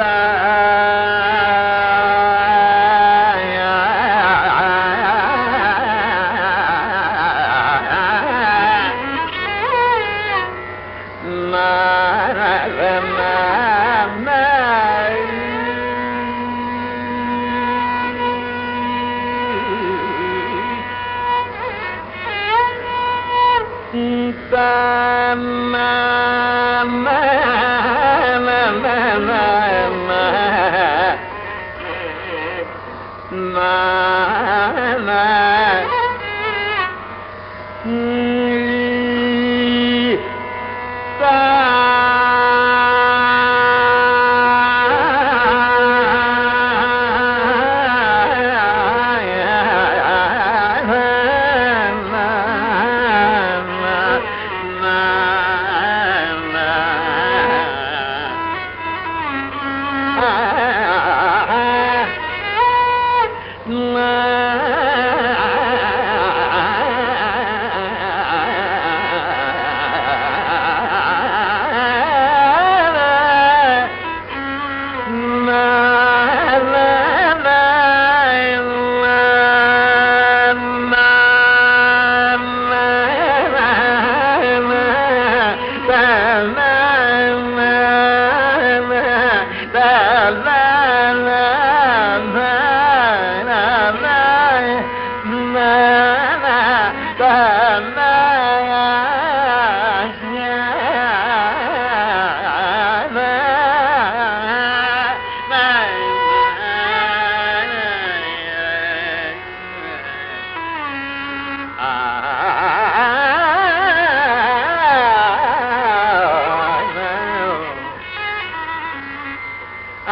Bye. Ma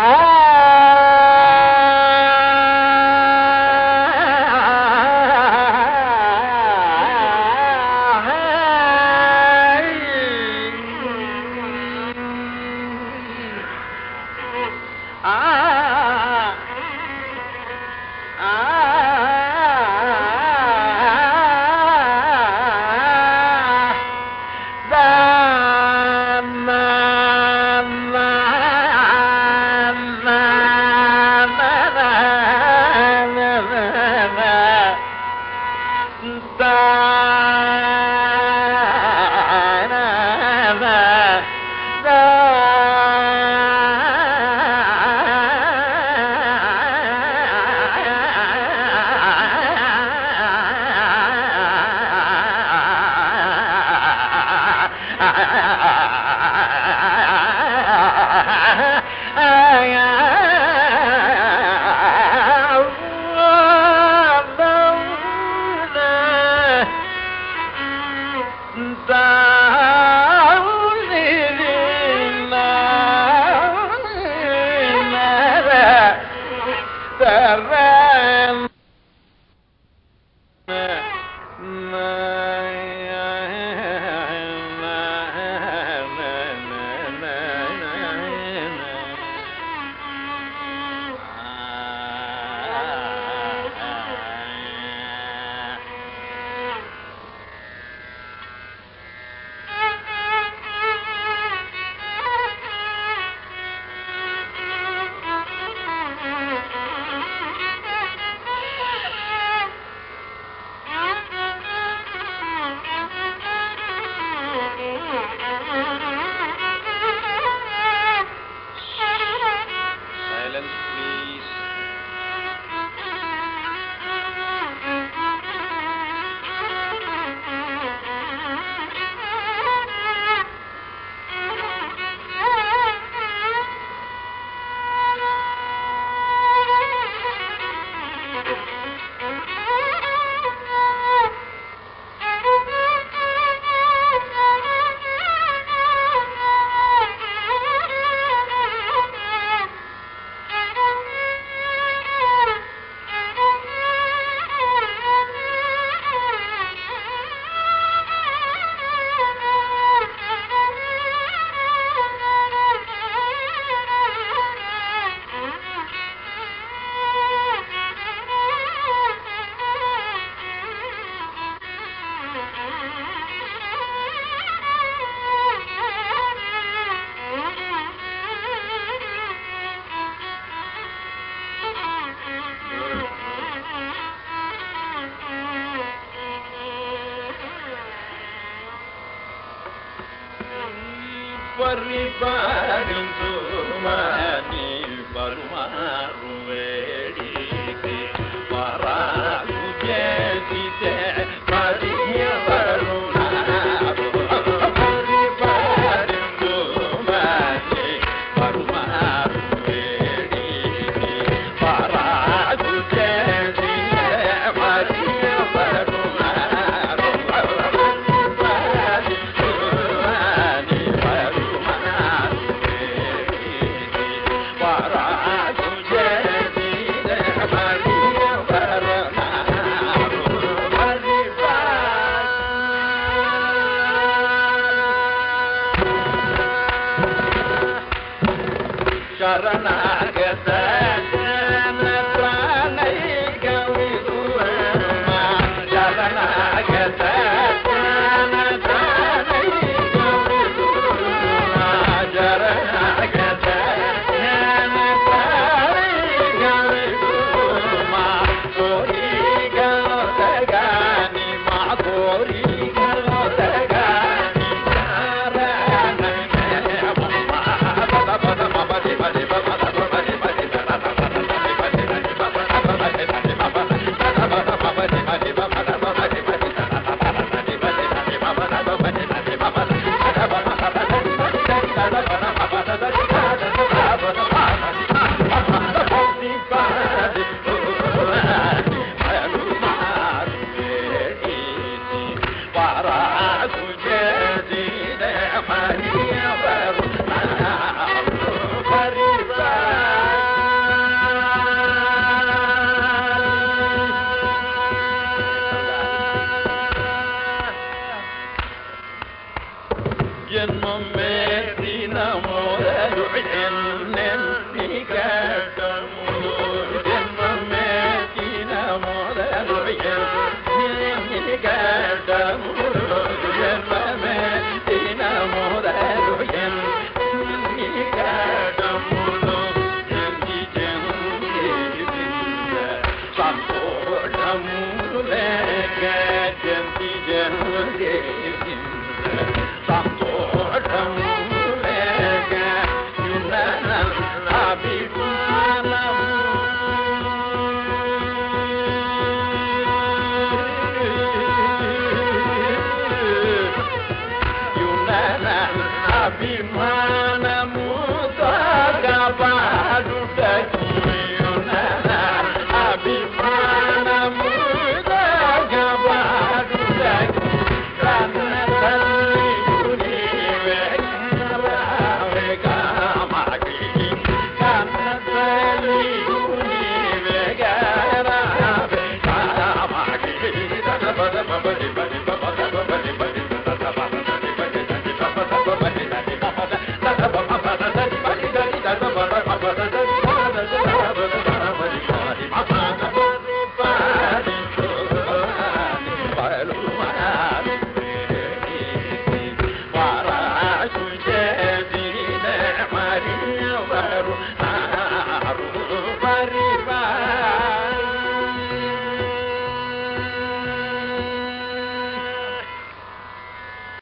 Ah! Ha, ha, ha, ha, ha. Ri ba Sharana ürpek